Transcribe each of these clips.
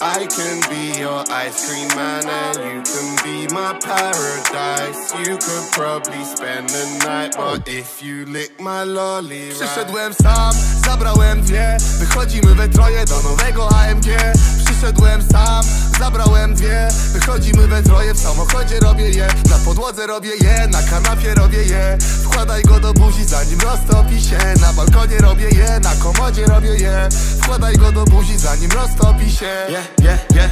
I can be your ice cream man and you can be my paradise. You could probably spend the night, but if you lick my lolly. Przyszedłem sam, zabrałem dwie Wychodzimy we troje do nowego AMG Przyszedłem sam, zabrałem dwie Wychodzimy we troje, w samochodzie robię je Na podłodze robię je, na kanapie robię je Wkładaj go do buzi zanim roztopi się Na balkonie robię je, na komodzie robię je Wkładaj go do buzi zanim roztopi się Yeah, yeah, yeah,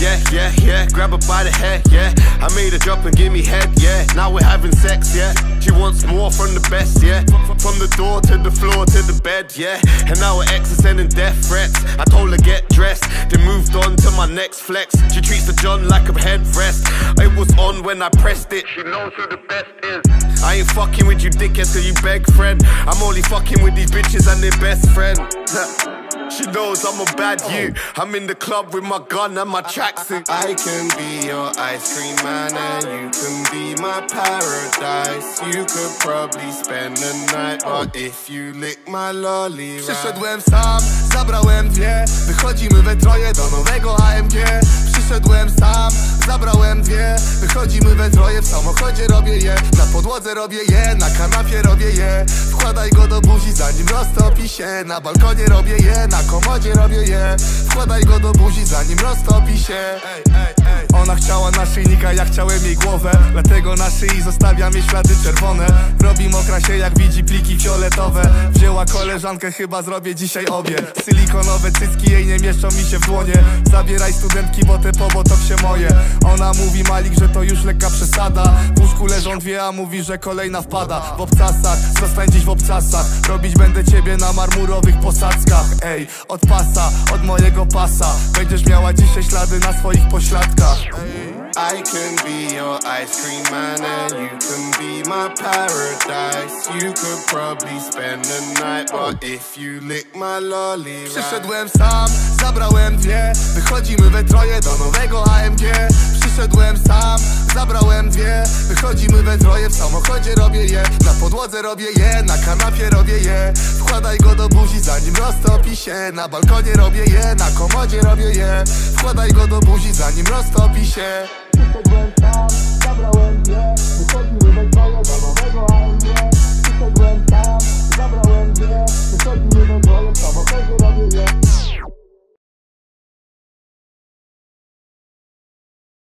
yeah, yeah, yeah. Grab her by the head, yeah. I made her drop and give me head, yeah. Now we're having sex, yeah. She wants more from the best, yeah. From the door to the floor to the bed, yeah. And now her ex is sending death threats. I told her get dressed, then moved on to my next flex. She treats the John like a headrest. It was on when I pressed it. She knows who the best is. I ain't fucking with you dickheads till you beg friend. I'm only fucking with these bitches and their best friend. She knows I'm a bad you. I'm in the club with my gun and my tracksuit. I can be your ice cream man and you can be my paradise. You could probably spend the night, but if you lick my lolly right. Przyszedłem sam, zabrałem dwie Wychodzimy we troje do nowego AMG samochodzie robię je Na podłodze robię je, na kanapie robię je. Wkładaj go do buzi zanim roztopi się. Na balkonie robię je, na komodzie robię je. Wkładaj go do buzi zanim roztopi się. Ej, ej, ej. Ona chciała naszyjnika, ja chciałem jej głowę. Dlatego na szyi zostawiam jej ślady czerwone. Robi mokra się jak widzi pliki fioletowe Wzięła koleżankę, chyba zrobię dzisiaj obie. Silikonowe cycki jej nie mieszczą mi się w dłonie. Zabieraj studentki, bo te pobotok się moje. Ona mówi Malik, że to już lekka przesada. W łóżku leżą dwie, a mówi, że kolejna wpada. W obcasach, zostań dziś w obcasach. Robić będę ciebie na marmurowych posadzkach. Ej, od pasa, od mojego pasa. Będziesz miała dzisiaj ślady na swoich pośladkach I can be your ice cream man and you can be my paradise. You could probably spend the night, but if you lick my lolly. Przyszedłem sam, zabrałem dwie. Wychodzimy we troje do nowego AMG Przyszedłem sam, zabrałem dwie. Wychodzimy we troje, w samochodzie robię je. Na podłodze robię je, na kanapie robię je. Wkładaj go do buzi zanim roztopi się. Na balkonie robię je, na komodzie robię je. Wkładaj go do buzi zanim roztopi się Przyszedłem sam, zabrałem dwie. Wychodzimy we troje